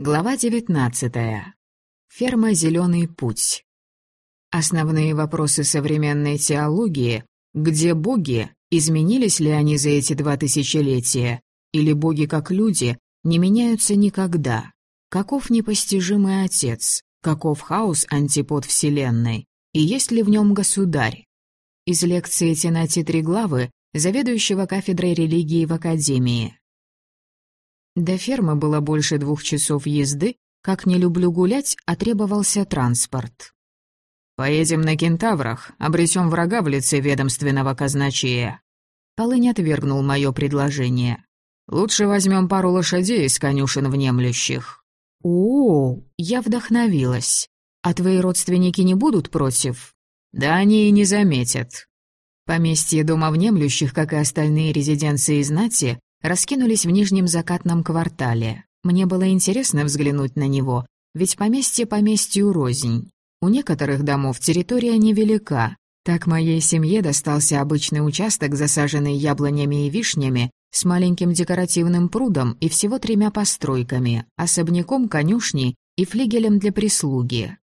Глава 19. Ферма «Зеленый путь». Основные вопросы современной теологии – где боги, изменились ли они за эти два тысячелетия, или боги как люди не меняются никогда? Каков непостижимый отец? Каков хаос антипод Вселенной? И есть ли в нем государь? Из лекции Тенати Триглавы, заведующего кафедрой религии в Академии. До фермы было больше двух часов езды, как не люблю гулять, а требовался транспорт. «Поедем на кентаврах, обретем врага в лице ведомственного казначея». Полынь отвергнул мое предложение. «Лучше возьмем пару лошадей из конюшен внемлющих». «О, я вдохновилась. А твои родственники не будут против?» «Да они и не заметят». Поместье дома внемлющих, как и остальные резиденции знати, раскинулись в нижнем закатном квартале. Мне было интересно взглянуть на него, ведь поместье поместью рознь. У некоторых домов территория невелика. Так моей семье достался обычный участок, засаженный яблонями и вишнями, с маленьким декоративным прудом и всего тремя постройками, особняком конюшни и флигелем для прислуги.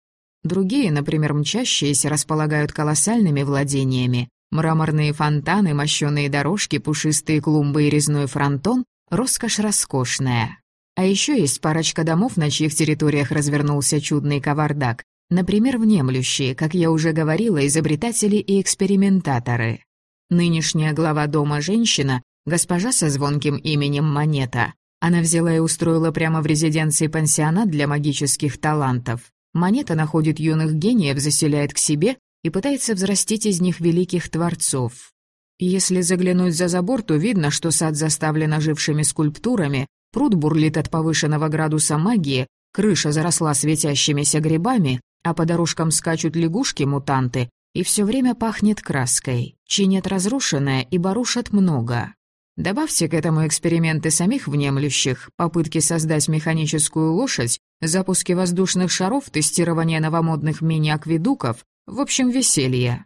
Другие, например, мчащиеся, располагают колоссальными владениями, Мраморные фонтаны, мощеные дорожки, пушистые клумбы и резной фронтон — роскошь роскошная. А еще есть парочка домов, на чьих территориях развернулся чудный кавардак. Например, внемлющие, как я уже говорила, изобретатели и экспериментаторы. Нынешняя глава дома женщина, госпожа со звонким именем Монета. Она взяла и устроила прямо в резиденции пансионат для магических талантов. Монета находит юных гениев, заселяет к себе и пытается взрастить из них великих творцов. Если заглянуть за забор, то видно, что сад заставлен ожившими скульптурами, пруд бурлит от повышенного градуса магии, крыша заросла светящимися грибами, а по дорожкам скачут лягушки-мутанты, и все время пахнет краской, чинят разрушенное и барушат много. Добавьте к этому эксперименты самих внемлющих, попытки создать механическую лошадь, запуски воздушных шаров, тестирование новомодных мини-акведуков, в общем, веселье.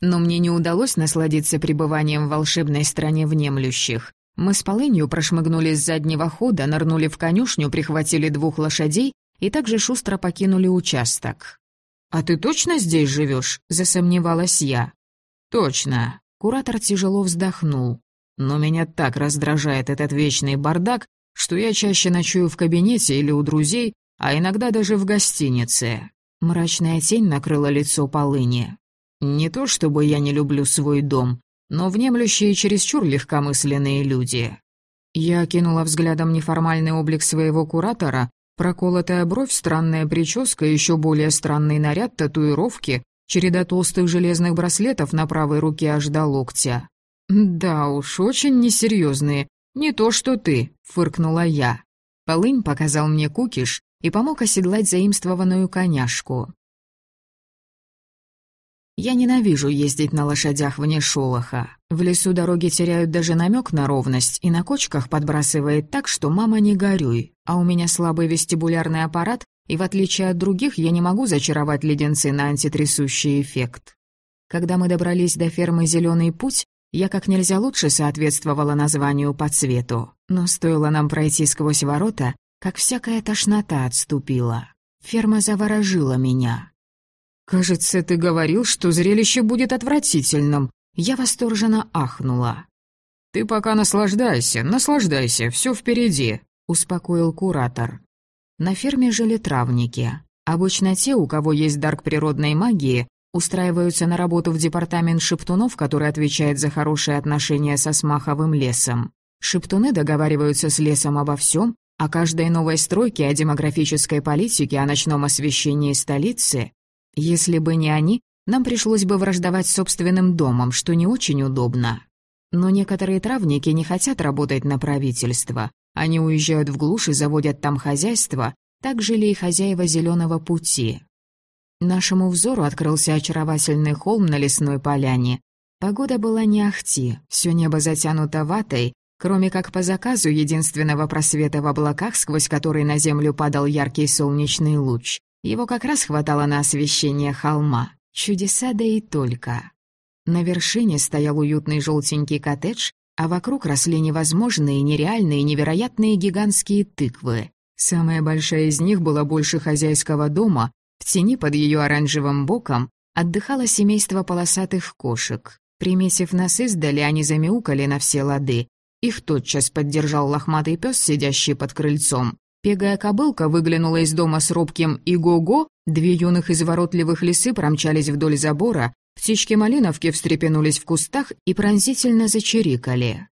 Но мне не удалось насладиться пребыванием в волшебной стране внемлющих. Мы с полынью прошмыгнули с заднего хода, нырнули в конюшню, прихватили двух лошадей и также шустро покинули участок. «А ты точно здесь живешь?» — засомневалась я. «Точно». Куратор тяжело вздохнул. «Но меня так раздражает этот вечный бардак, что я чаще ночую в кабинете или у друзей, а иногда даже в гостинице. Мрачная тень накрыла лицо полыни. «Не то чтобы я не люблю свой дом, но внемлющие чересчур легкомысленные люди». Я кинула взглядом неформальный облик своего куратора, проколотая бровь, странная прическа, еще более странный наряд, татуировки, череда толстых железных браслетов на правой руке аж до локтя. «Да уж, очень несерьезные. Не то, что ты», — фыркнула я. Полынь показал мне кукиш, и помог оседлать заимствованную коняшку. Я ненавижу ездить на лошадях вне шолоха. В лесу дороги теряют даже намек на ровность, и на кочках подбрасывает так, что мама не горюй. А у меня слабый вестибулярный аппарат, и в отличие от других я не могу зачаровать леденцы на антитрясущий эффект. Когда мы добрались до фермы «Зеленый путь», я как нельзя лучше соответствовала названию по цвету. Но стоило нам пройти сквозь ворота, как всякая тошнота отступила. Ферма заворожила меня. «Кажется, ты говорил, что зрелище будет отвратительным». Я восторженно ахнула. «Ты пока наслаждайся, наслаждайся, все впереди», — успокоил куратор. На ферме жили травники. Обычно те, у кого есть дар к природной магии, устраиваются на работу в департамент шептунов, который отвечает за хорошие отношения со Смаховым лесом. Шептуны договариваются с лесом обо всем, о каждой новой стройке, о демографической политике, о ночном освещении столицы. Если бы не они, нам пришлось бы враждовать собственным домом, что не очень удобно. Но некоторые травники не хотят работать на правительство. Они уезжают в глушь и заводят там хозяйство, так жили и хозяева «Зеленого пути». Нашему взору открылся очаровательный холм на лесной поляне. Погода была не ахти, все небо затянуто ватой, Кроме как по заказу единственного просвета в облаках, сквозь который на землю падал яркий солнечный луч. Его как раз хватало на освещение холма. Чудеса да и только. На вершине стоял уютный желтенький коттедж, а вокруг росли невозможные, нереальные, невероятные гигантские тыквы. Самая большая из них была больше хозяйского дома, в тени под ее оранжевым боком отдыхало семейство полосатых кошек. Приметив нас издали, они замяукали на все лады. Их тотчас поддержал лохматый пес, сидящий под крыльцом. Пегая кобылка выглянула из дома с робким «Иго-го», две юных изворотливых лисы промчались вдоль забора, птички-малиновки встрепенулись в кустах и пронзительно зачирикали.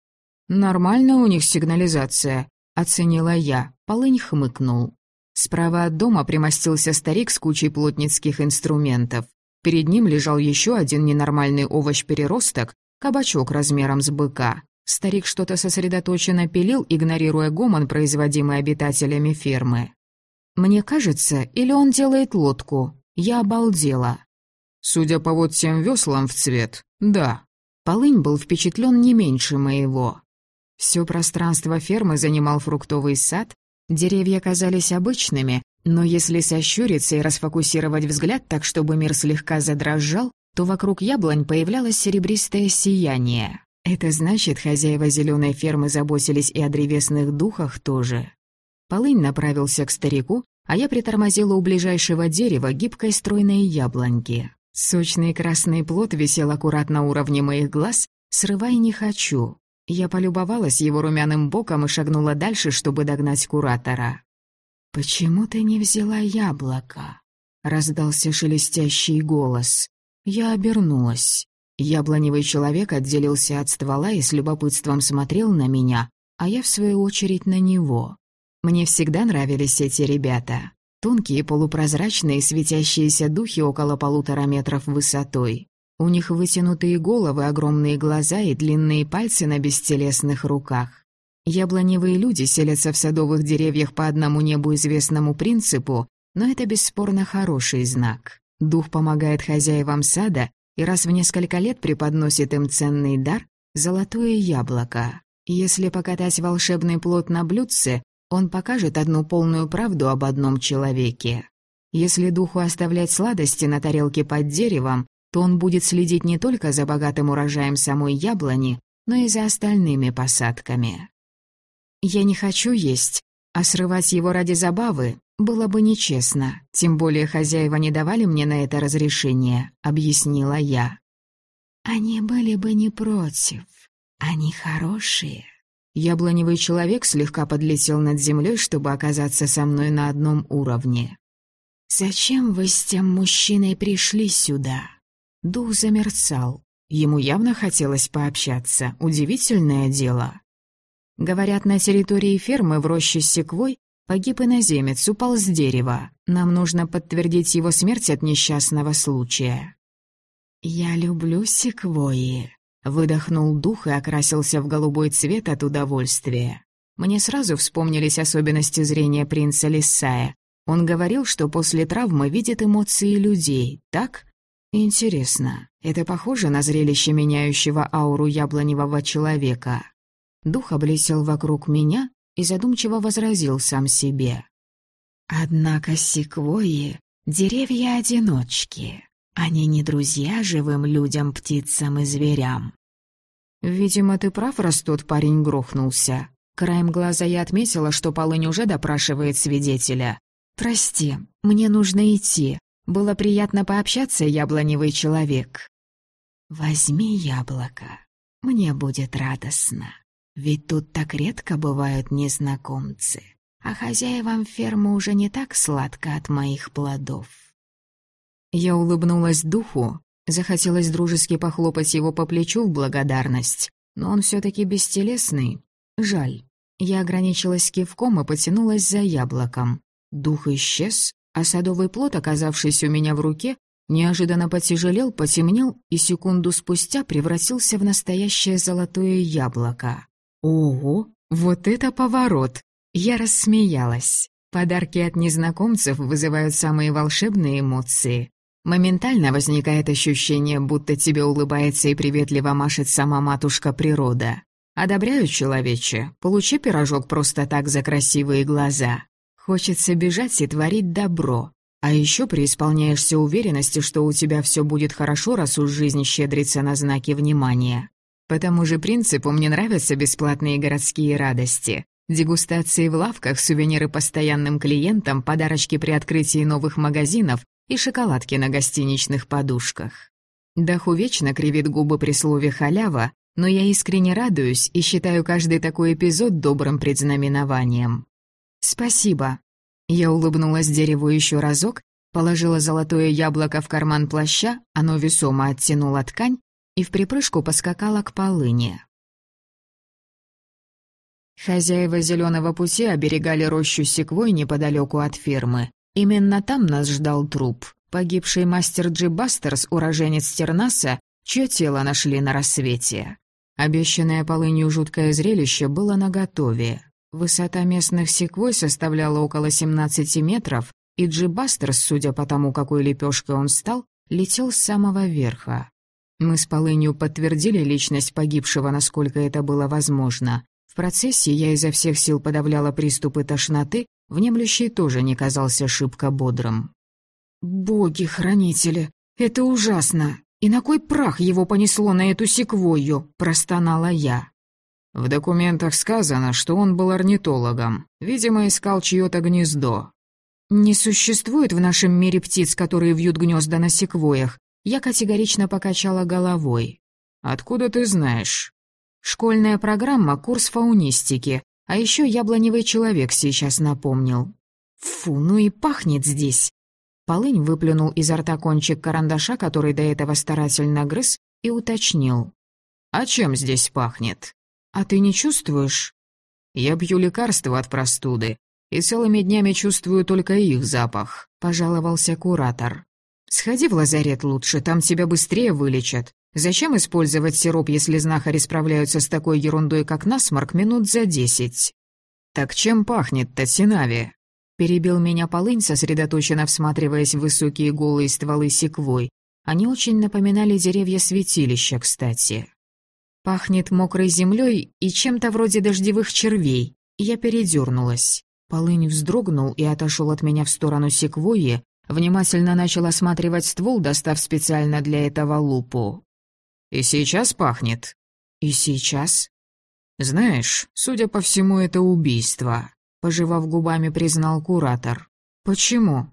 «Нормально у них сигнализация», — оценила я. Полынь хмыкнул. Справа от дома примостился старик с кучей плотницких инструментов. Перед ним лежал еще один ненормальный овощ-переросток, кабачок размером с быка. Старик что-то сосредоточенно пилил, игнорируя гомон, производимый обитателями фермы. «Мне кажется, или он делает лодку? Я обалдела». «Судя по вот тем веслам в цвет, да». Полынь был впечатлен не меньше моего. Все пространство фермы занимал фруктовый сад, деревья казались обычными, но если сощуриться и расфокусировать взгляд так, чтобы мир слегка задрожал, то вокруг яблонь появлялось серебристое сияние. Это значит, хозяева зеленой фермы заботились и о древесных духах тоже. Полынь направился к старику, а я притормозила у ближайшего дерева гибкой стройной яблоньки. Сочный красный плод висел аккуратно на уровне моих глаз, срывай не хочу. Я полюбовалась его румяным боком и шагнула дальше, чтобы догнать куратора. «Почему ты не взяла яблоко?» — раздался шелестящий голос. Я обернулась. Яблоневый человек отделился от ствола и с любопытством смотрел на меня, а я, в свою очередь, на него. Мне всегда нравились эти ребята. Тонкие, полупрозрачные, светящиеся духи около полутора метров высотой. У них вытянутые головы, огромные глаза и длинные пальцы на бестелесных руках. Яблоневые люди селятся в садовых деревьях по одному небу известному принципу, но это бесспорно хороший знак. Дух помогает хозяевам сада и раз в несколько лет преподносит им ценный дар — золотое яблоко. Если покатать волшебный плод на блюдце, он покажет одну полную правду об одном человеке. Если духу оставлять сладости на тарелке под деревом, то он будет следить не только за богатым урожаем самой яблони, но и за остальными посадками. Я не хочу есть, а срывать его ради забавы было бы нечестно, тем более хозяева не давали мне на это разрешение, объяснила я. Они были бы не против. Они хорошие. Яблоневый человек слегка подлетел над землей, чтобы оказаться со мной на одном уровне. «Зачем вы с тем мужчиной пришли сюда?» Дух замерцал. Ему явно хотелось пообщаться. Удивительное дело. Говорят, на территории фермы в роще с секвой Погиб иноземец, упал с дерева. Нам нужно подтвердить его смерть от несчастного случая». «Я люблю секвои», — выдохнул дух и окрасился в голубой цвет от удовольствия. Мне сразу вспомнились особенности зрения принца Лисая. Он говорил, что после травмы видит эмоции людей, так? Интересно, это похоже на зрелище меняющего ауру яблоневого человека? Дух облетел вокруг меня, и задумчиво возразил сам себе. «Однако секвойи — деревья-одиночки. Они не друзья живым людям, птицам и зверям». «Видимо, ты прав, раз тот парень грохнулся. Краем глаза я отметила, что Полынь уже допрашивает свидетеля. «Прости, мне нужно идти. Было приятно пообщаться, яблоневый человек». «Возьми яблоко. Мне будет радостно». Ведь тут так редко бывают незнакомцы, а хозяевам фермы уже не так сладко от моих плодов. Я улыбнулась духу, захотелось дружески похлопать его по плечу в благодарность, но он все таки бестелесный. Жаль. Я ограничилась кивком и потянулась за яблоком. Дух исчез, а садовый плод, оказавшийся у меня в руке, неожиданно потяжелел, потемнел и секунду спустя превратился в настоящее золотое яблоко. Ого, вот это поворот! Я рассмеялась. Подарки от незнакомцев вызывают самые волшебные эмоции. Моментально возникает ощущение, будто тебе улыбается и приветливо машет сама матушка природа. Одобряю, человече, получи пирожок просто так за красивые глаза. Хочется бежать и творить добро. А еще преисполняешься уверенности, что у тебя все будет хорошо, раз уж жизнь щедрится на знаки внимания. По тому же принципу мне нравятся бесплатные городские радости. Дегустации в лавках, сувениры постоянным клиентам, подарочки при открытии новых магазинов и шоколадки на гостиничных подушках. Даху вечно кривит губы при слове «халява», но я искренне радуюсь и считаю каждый такой эпизод добрым предзнаменованием. «Спасибо». Я улыбнулась дереву еще разок, положила золотое яблоко в карман плаща, оно весомо оттянуло ткань и в припрыжку поскакала к полыне. Хозяева зеленого пути оберегали рощу секвой неподалеку от фермы. Именно там нас ждал труп. Погибший мастер Джи Бастерс, уроженец Тернаса, чье тело нашли на рассвете. Обещанное полынью жуткое зрелище было наготове. Высота местных секвой составляла около 17 метров, и Джи Бастерс, судя по тому, какой лепешкой он стал, летел с самого верха. Мы с полынью подтвердили личность погибшего, насколько это было возможно. В процессе я изо всех сил подавляла приступы тошноты, внемлющий тоже не казался шибко бодрым. «Боги-хранители, это ужасно! И на кой прах его понесло на эту секвойю?» – простонала я. В документах сказано, что он был орнитологом. Видимо, искал чьё-то гнездо. «Не существует в нашем мире птиц, которые вьют гнезда на секвоях». Я категорично покачала головой. «Откуда ты знаешь?» Школьная программа, курс фаунистики. А еще яблоневый человек сейчас напомнил. Фу, ну и пахнет здесь. Полынь выплюнул изо рта кончик карандаша, который до этого старательно грыз, и уточнил. «А чем здесь пахнет?» «А ты не чувствуешь?» «Я пью лекарства от простуды, и целыми днями чувствую только их запах», — пожаловался куратор. «Сходи в лазарет лучше, там тебя быстрее вылечат. Зачем использовать сироп, если знахари справляются с такой ерундой, как насморк, минут за десять? «Так чем пахнет-то, Синави?» Перебил меня полынь, сосредоточенно всматриваясь в высокие голые стволы секвой. Они очень напоминали деревья святилища, кстати. Пахнет мокрой землей и чем-то вроде дождевых червей. Я передернулась. Полынь вздрогнул и отошел от меня в сторону секвойи, внимательно начал осматривать ствол, достав специально для этого лупу. И сейчас пахнет. И сейчас? Знаешь, судя по всему, это убийство, пожевав губами, признал куратор. Почему?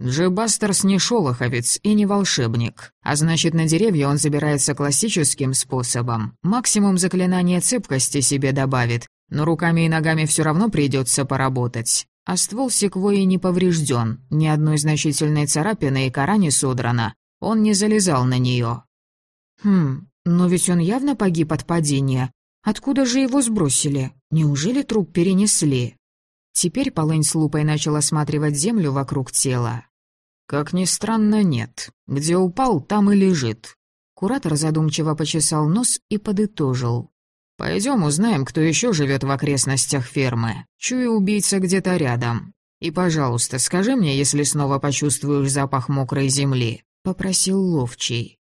Джебастерс не шолоховец и не волшебник, а значит, на деревья он забирается классическим способом. Максимум заклинания цепкости себе добавит, но руками и ногами все равно придется поработать. А ствол секвои не поврежден, ни одной значительной царапины и кора не содрана. Он не залезал на нее. Хм, но ведь он явно погиб от падения. Откуда же его сбросили? Неужели труп перенесли? Теперь полынь с лупой начал осматривать землю вокруг тела. Как ни странно, нет. Где упал, там и лежит. Куратор задумчиво почесал нос и подытожил. Пойдем узнаем, кто еще живет в окрестностях фермы. Чую убийца где-то рядом. И, пожалуйста, скажи мне, если снова почувствуешь запах мокрой земли», — попросил ловчий.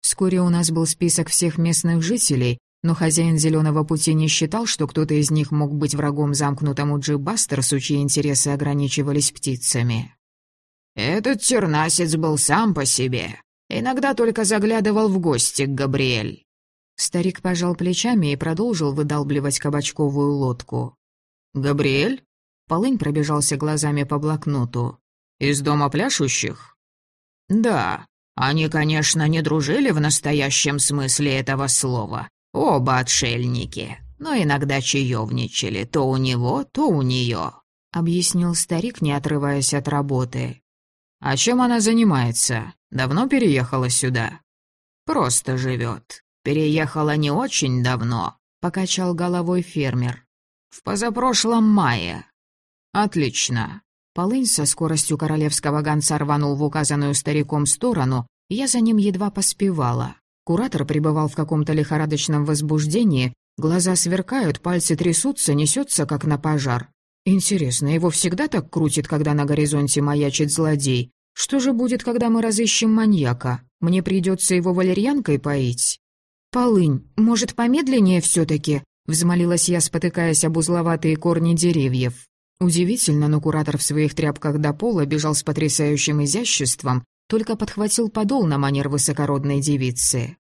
Вскоре у нас был список всех местных жителей, но хозяин «Зеленого пути» не считал, что кто-то из них мог быть врагом замкнутому Джи Бастерсу, чьи интересы ограничивались птицами. «Этот тернасец был сам по себе. Иногда только заглядывал в гости к Габриэль». Старик пожал плечами и продолжил выдалбливать кабачковую лодку. «Габриэль?» Полынь пробежался глазами по блокноту. «Из дома пляшущих?» «Да, они, конечно, не дружили в настоящем смысле этого слова. Оба отшельники, но иногда чаевничали то у него, то у нее», — объяснил старик, не отрываясь от работы. «А чем она занимается? Давно переехала сюда?» «Просто живет. Переехала не очень давно», — покачал головой фермер. «В позапрошлом мае». «Отлично. Полынь со скоростью королевского гонца рванул в указанную стариком сторону, я за ним едва поспевала. Куратор пребывал в каком-то лихорадочном возбуждении, глаза сверкают, пальцы трясутся, несется как на пожар. Интересно, его всегда так крутит, когда на горизонте маячит злодей? Что же будет, когда мы разыщем маньяка? Мне придется его валерьянкой поить? «Полынь, может, помедленнее все таки взмолилась я, спотыкаясь об узловатые корни деревьев. Удивительно, но куратор в своих тряпках до пола бежал с потрясающим изяществом, только подхватил подол на манер высокородной девицы.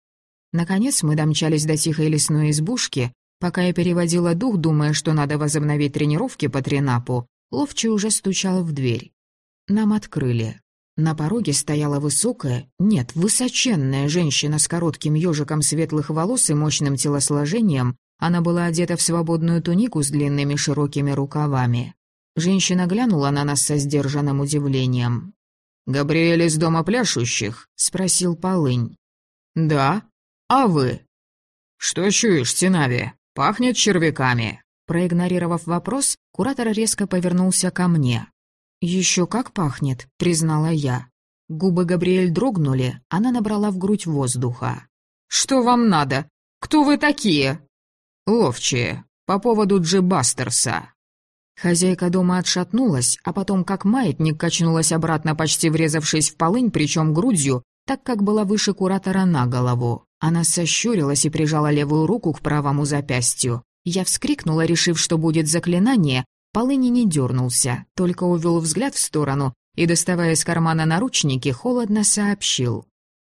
Наконец мы домчались до тихой лесной избушки, Пока я переводила дух, думая, что надо возобновить тренировки по тренапу, Ловчий уже стучал в дверь. Нам открыли. На пороге стояла высокая, нет, высоченная женщина с коротким ежиком светлых волос и мощным телосложением. Она была одета в свободную тунику с длинными широкими рукавами. Женщина глянула на нас со сдержанным удивлением. «Габриэль из дома пляшущих?» — спросил Полынь. «Да. А вы?» «Что чуешь, Тинави? Пахнет червяками». Проигнорировав вопрос, куратор резко повернулся ко мне. «Еще как пахнет», — признала я. Губы Габриэль дрогнули, она набрала в грудь воздуха. «Что вам надо? Кто вы такие?» «Ловчие. По поводу Джи Бастерса». Хозяйка дома отшатнулась, а потом как маятник качнулась обратно, почти врезавшись в полынь, причем грудью, так как была выше куратора на голову. Она сощурилась и прижала левую руку к правому запястью. Я вскрикнула, решив, что будет заклинание, Полыни не дернулся, только увел взгляд в сторону и, доставая из кармана наручники, холодно сообщил.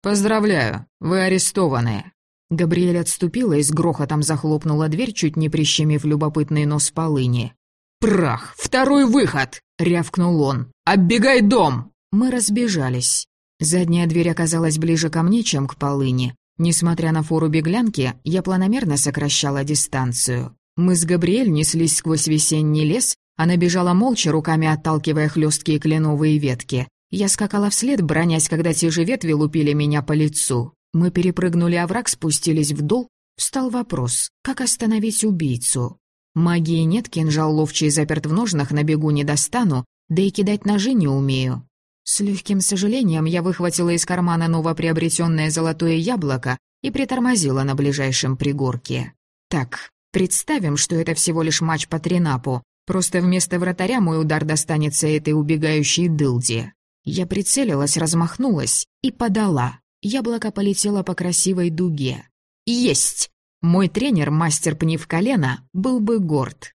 «Поздравляю, вы арестованы». Габриэль отступила и с грохотом захлопнула дверь, чуть не прищемив любопытный нос полыни. «Прах! Второй выход!» — рявкнул он. «Оббегай дом!» Мы разбежались. Задняя дверь оказалась ближе ко мне, чем к полыни. Несмотря на фору беглянки, я планомерно сокращала дистанцию. Мы с Габриэль неслись сквозь весенний лес, она бежала молча, руками отталкивая хлесткие кленовые ветки. Я скакала вслед, бронясь, когда те же ветви лупили меня по лицу. Мы перепрыгнули овраг, спустились в дол. Встал вопрос, как остановить убийцу? Магии нет, кинжал ловчий заперт в ножнах, на бегу не достану, да и кидать ножи не умею. С легким сожалением я выхватила из кармана новоприобретенное золотое яблоко и притормозила на ближайшем пригорке. Так, Представим, что это всего лишь матч по тринапу. Просто вместо вратаря мой удар достанется этой убегающей дылде. Я прицелилась, размахнулась и подала. Яблоко полетело по красивой дуге. Есть! Мой тренер, мастер пни в колено, был бы горд.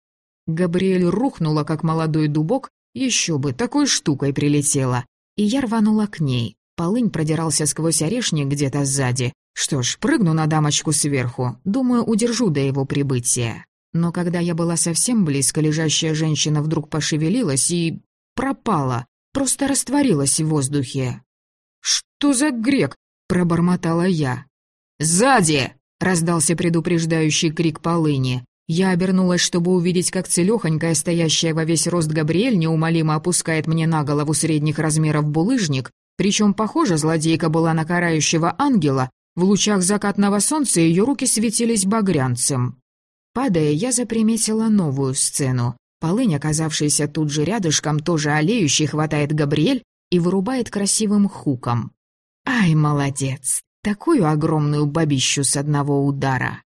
Габриэль рухнула, как молодой дубок, еще бы, такой штукой прилетела. И я рванула к ней. Полынь продирался сквозь орешник где-то сзади, что ж, прыгну на дамочку сверху, думаю, удержу до его прибытия. Но когда я была совсем близко, лежащая женщина вдруг пошевелилась и... пропала, просто растворилась в воздухе. «Что за грек?» — пробормотала я. «Сзади!» — раздался предупреждающий крик полыни. Я обернулась, чтобы увидеть, как целёхонькая, стоящая во весь рост Габриэль, неумолимо опускает мне на голову средних размеров булыжник, причем, похоже, злодейка была на карающего ангела, в лучах закатного солнца ее руки светились багрянцем. Падая, я заприметила новую сцену. Полынь, оказавшийся тут же рядышком, тоже олеющий, хватает Габриэль и вырубает красивым хуком. Ай, молодец! Такую огромную бабищу с одного удара.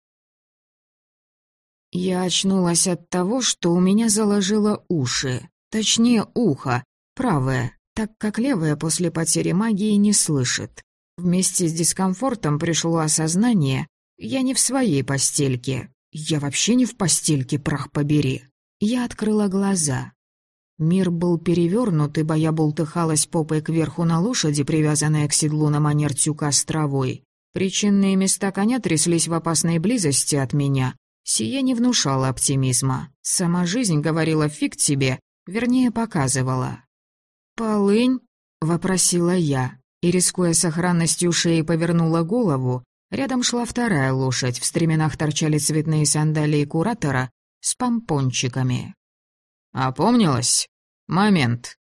Я очнулась от того, что у меня заложило уши. Точнее, ухо, правое, так как левое после потери магии не слышит. Вместе с дискомфортом пришло осознание, я не в своей постельке. Я вообще не в постельке, прах побери. Я открыла глаза. Мир был перевернут, ибо я болтыхалась попой кверху на лошади, привязанная к седлу на манер тюка с травой. Причинные места коня тряслись в опасной близости от меня. Сие не внушало оптимизма. Сама жизнь говорила «фиг тебе», вернее, показывала. «Полынь?» — вопросила я и, рискуя сохранностью шеи, повернула голову. Рядом шла вторая лошадь, в стременах торчали цветные сандалии куратора с помпончиками. «Опомнилась? Момент!»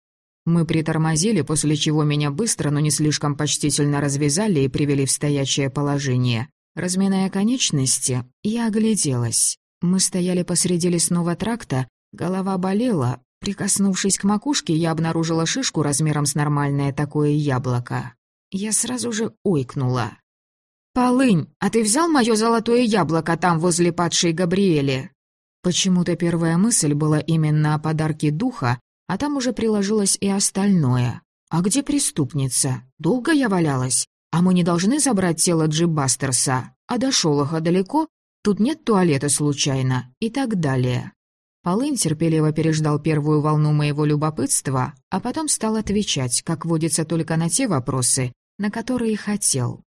Мы притормозили, после чего меня быстро, но не слишком почтительно развязали и привели в стоячее положение. Разминая конечности, я огляделась. Мы стояли посреди лесного тракта, голова болела, Прикоснувшись к макушке, я обнаружила шишку размером с нормальное такое яблоко. Я сразу же ойкнула. «Полынь, а ты взял мое золотое яблоко там возле падшей Габриэли?» Почему-то первая мысль была именно о подарке духа, а там уже приложилось и остальное. «А где преступница? Долго я валялась? А мы не должны забрать тело Джибастерса? А до Шолоха далеко? Тут нет туалета случайно?» И так далее. Полынь терпеливо переждал первую волну моего любопытства, а потом стал отвечать, как водится только на те вопросы, на которые хотел.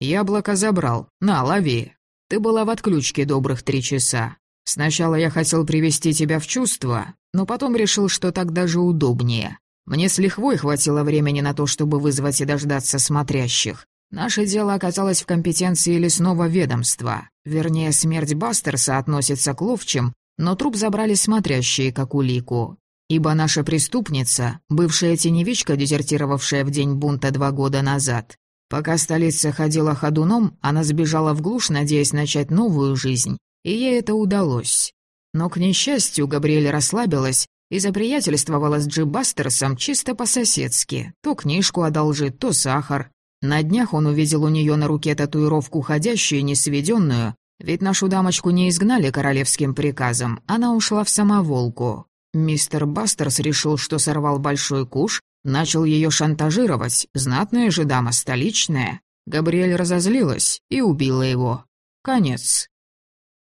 «Яблоко забрал. На, лови». Ты была в отключке добрых три часа. Сначала я хотел привести тебя в чувство, но потом решил, что так даже удобнее. Мне с лихвой хватило времени на то, чтобы вызвать и дождаться смотрящих. Наше дело оказалось в компетенции лесного ведомства. Вернее, смерть Бастерса относится к ловчим, но труп забрали смотрящие как улику. Ибо наша преступница, бывшая теневичка, дезертировавшая в день бунта два года назад, пока столица ходила ходуном, она сбежала в глушь, надеясь начать новую жизнь, и ей это удалось. Но, к несчастью, Габриэль расслабилась и заприятельствовала с Джи Бастерсом чисто по-соседски. То книжку одолжит, то сахар. На днях он увидел у нее на руке татуировку ходящую, несведенную, ведь нашу дамочку не изгнали королевским приказом, она ушла в самоволку. Мистер Бастерс решил, что сорвал большой куш, начал ее шантажировать, знатная же дама, столичная. Габриэль разозлилась и убила его. Конец.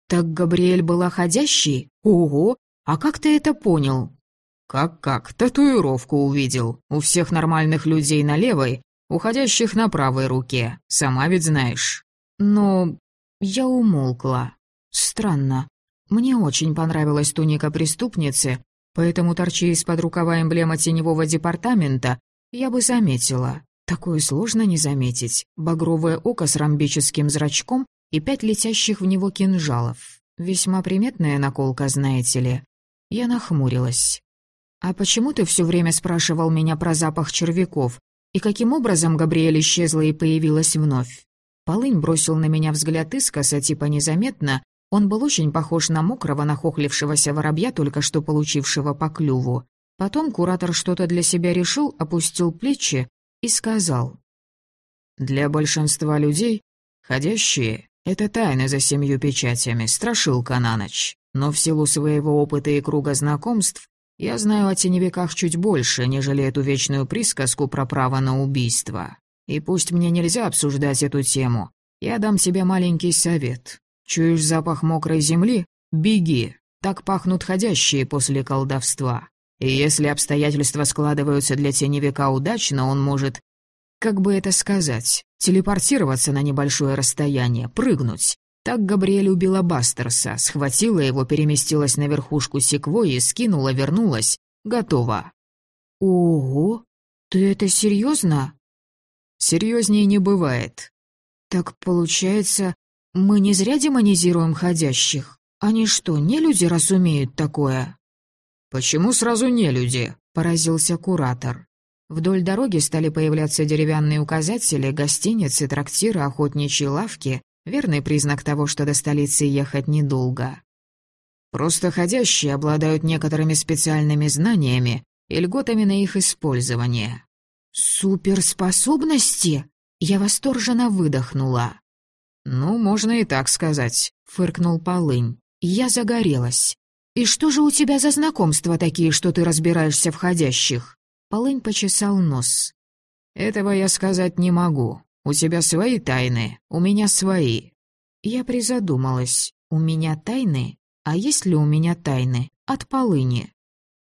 «Так Габриэль была ходящей? Ого! А как ты это понял?» «Как-как? Татуировку увидел. У всех нормальных людей на левой, уходящих на правой руке. Сама ведь знаешь». «Но я умолкла. Странно. Мне очень понравилась туника преступницы, поэтому торчи из-под рукава эмблема теневого департамента я бы заметила. Такое сложно не заметить. Багровое око с ромбическим зрачком и пять летящих в него кинжалов. Весьма приметная наколка, знаете ли. Я нахмурилась. «А почему ты все время спрашивал меня про запах червяков? И каким образом Габриэль исчезла и появилась вновь?» Полынь бросил на меня взгляд искоса, типа незаметно. Он был очень похож на мокрого, нахохлившегося воробья, только что получившего по клюву. Потом куратор что-то для себя решил, опустил плечи и сказал. «Для большинства людей ходящие — это тайны за семью печатями, страшилка на ночь. Но в силу своего опыта и круга знакомств я знаю о теневиках чуть больше, нежели эту вечную присказку про право на убийство. И пусть мне нельзя обсуждать эту тему, я дам тебе маленький совет. Чуешь запах мокрой земли? Беги. Так пахнут ходящие после колдовства. И если обстоятельства складываются для теневика удачно, он может, как бы это сказать, телепортироваться на небольшое расстояние, прыгнуть. Так Габриэль убила Бастерса, схватила его, переместилась на верхушку секвойи, скинула, вернулась. Готово. Ого, ты это серьезно? Серьезнее не бывает. Так получается, мы не зря демонизируем ходящих. Они что, не люди разумеют такое? Почему сразу не люди? Поразился куратор. Вдоль дороги стали появляться деревянные указатели, гостиницы, трактиры, охотничьи лавки. Верный признак того, что до столицы ехать недолго. Просто ходящие обладают некоторыми специальными знаниями и льготами на их использование. «Суперспособности?» Я восторженно выдохнула. «Ну, можно и так сказать», — фыркнул Полынь. Я загорелась. «И что же у тебя за знакомства такие, что ты разбираешься в ходящих?» Полынь почесал нос. «Этого я сказать не могу. У тебя свои тайны, у меня свои». Я призадумалась. «У меня тайны? А есть ли у меня тайны? От полыни?»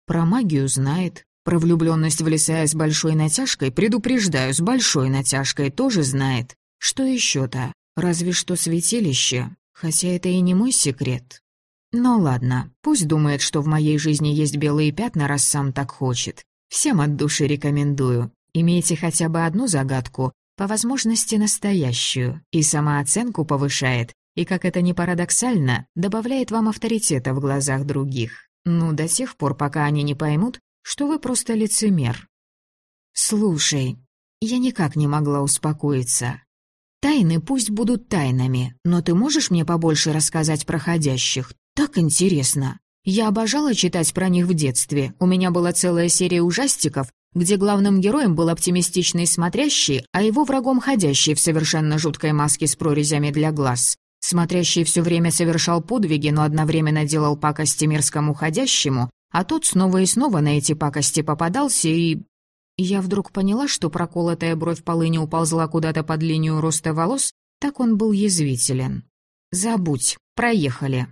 Про магию знает, про влюбленность в лиса с большой натяжкой, предупреждаю, с большой натяжкой тоже знает. Что еще-то? Разве что святилище. Хотя это и не мой секрет. Но ладно, пусть думает, что в моей жизни есть белые пятна, раз сам так хочет. Всем от души рекомендую. Имейте хотя бы одну загадку, по возможности настоящую, и самооценку повышает, и, как это ни парадоксально, добавляет вам авторитета в глазах других. Ну, до тех пор, пока они не поймут, что вы просто лицемер. Слушай, я никак не могла успокоиться. Тайны пусть будут тайнами, но ты можешь мне побольше рассказать про ходящих? Так интересно. Я обожала читать про них в детстве. У меня была целая серия ужастиков, где главным героем был оптимистичный смотрящий, а его врагом ходящий в совершенно жуткой маске с прорезями для глаз. Смотрящий все время совершал подвиги, но одновременно делал пакости мерзкому ходящему, а тот снова и снова на эти пакости попадался, и... Я вдруг поняла, что проколотая бровь полыни уползла куда-то под линию роста волос, так он был язвителен. «Забудь, проехали».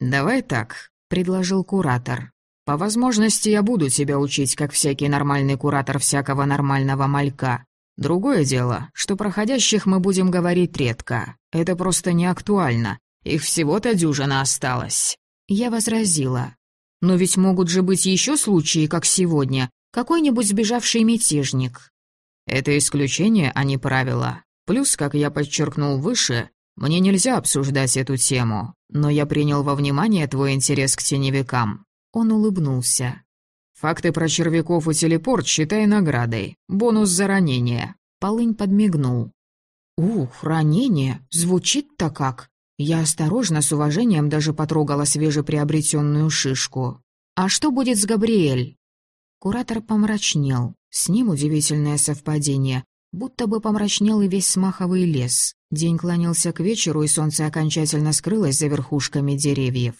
«Давай так», — предложил куратор. «По возможности я буду тебя учить, как всякий нормальный куратор всякого нормального малька. Другое дело, что проходящих мы будем говорить редко. Это просто не актуально. Их всего-то дюжина осталось. Я возразила. Но ведь могут же быть еще случаи, как сегодня. Какой-нибудь сбежавший мятежник. Это исключение, а не правило. Плюс, как я подчеркнул выше, мне нельзя обсуждать эту тему, но я принял во внимание твой интерес к теневикам». Он улыбнулся. «Факты про червяков и телепорт считай наградой. Бонус за ранение». Полынь подмигнул. «Ух, ранение! Звучит-то как!» Я осторожно, с уважением даже потрогала свежеприобретенную шишку. «А что будет с Габриэль?» Куратор помрачнел. С ним удивительное совпадение. Будто бы помрачнел и весь смаховый лес. День клонился к вечеру, и солнце окончательно скрылось за верхушками деревьев.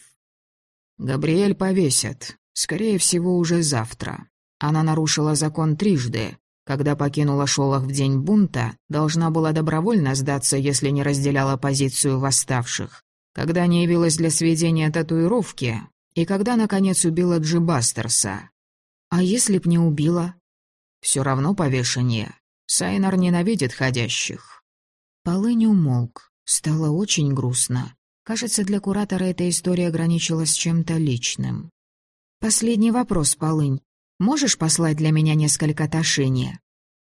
«Габриэль повесят. Скорее всего, уже завтра. Она нарушила закон трижды. Когда покинула Шолох в день бунта, должна была добровольно сдаться, если не разделяла позицию восставших. Когда не явилась для сведения татуировки, и когда, наконец, убила Джи Бастерса. А если б не убила? Все равно повешение. Сайнар ненавидит ходящих». Полынь умолк. Стало очень грустно. Кажется, для куратора эта история ограничилась чем-то личным. «Последний вопрос, Полынь. Можешь послать для меня несколько тошения?»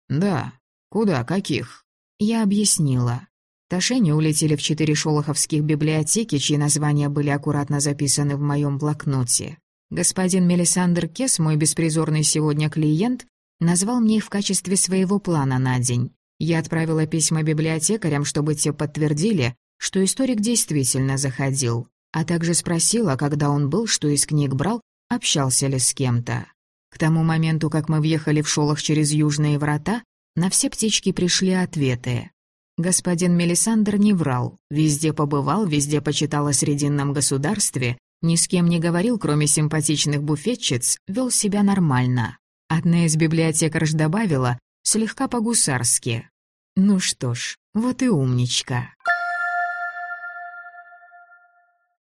«Да. Куда? Каких?» Я объяснила. Тошения улетели в четыре шолоховских библиотеки, чьи названия были аккуратно записаны в моем блокноте. Господин Мелисандр Кес, мой беспризорный сегодня клиент, Назвал мне их в качестве своего плана на день. Я отправила письма библиотекарям, чтобы те подтвердили, что историк действительно заходил, а также спросила, когда он был, что из книг брал, общался ли с кем-то. К тому моменту, как мы въехали в шолох через южные врата, на все птички пришли ответы. Господин Мелисандр не врал, везде побывал, везде почитал о Срединном государстве, ни с кем не говорил, кроме симпатичных буфетчиц, вел себя нормально. Одна из библиотекарш добавила, слегка по-гусарски. Ну что ж, вот и умничка.